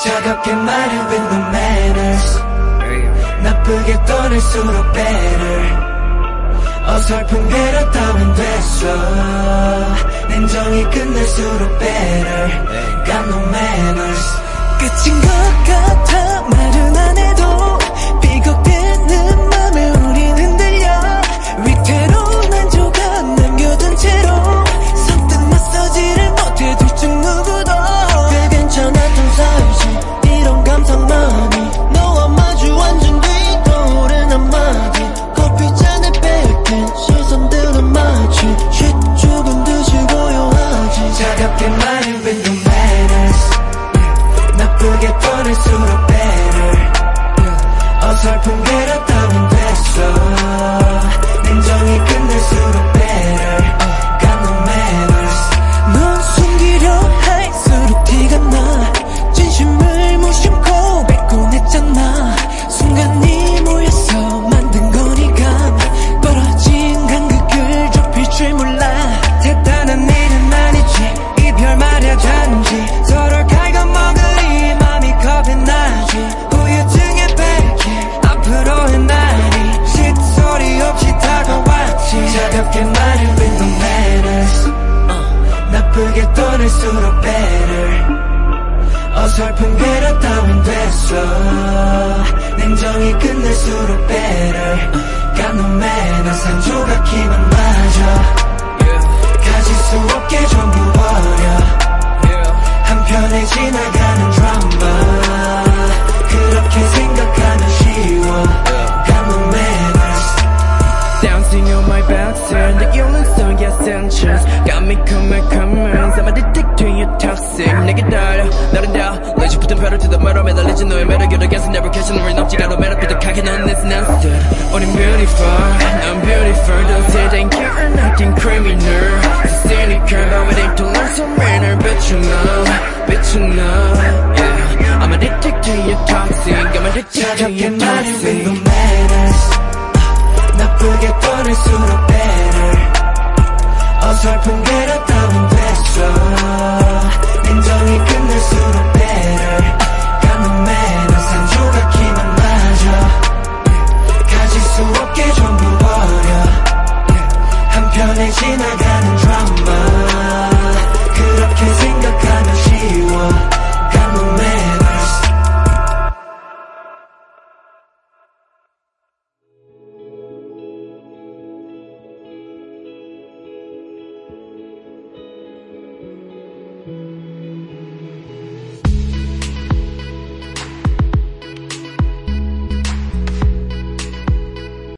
차갑게 말해 with no manners 나쁘게 떠날수록 better 어설픈 배려 따윈 됐어 냉정히 끝낼수록 better Got no manners 떠날수록 better 어설픈 따윈 됐어 냉정히 끝낼수록 better Got no manners 한 조각 힘은 맞아 가질 수 없게 전부 버려 한편에 지나가는 드라마 그렇게 생각하면 쉬워 manners Dancing on my backside The yellow sun gets anxious Got me coming coming I'm addicted to your toxic 내게 달려 나른 다 레지 붙은 벼를 뜯어 말아 매달리지 너의 매력에 계속 never catching the rain 없지가 너 매력 삐딱하게 넌 it's nasty 우린 beautiful I'm beautiful 더 세상 you're nothing criminal So cynical but we need to learn some manner Bet you know Bet you know Yeah I'm addicted to your toxic I'm addicted to 차갑게 your 말해 with toxic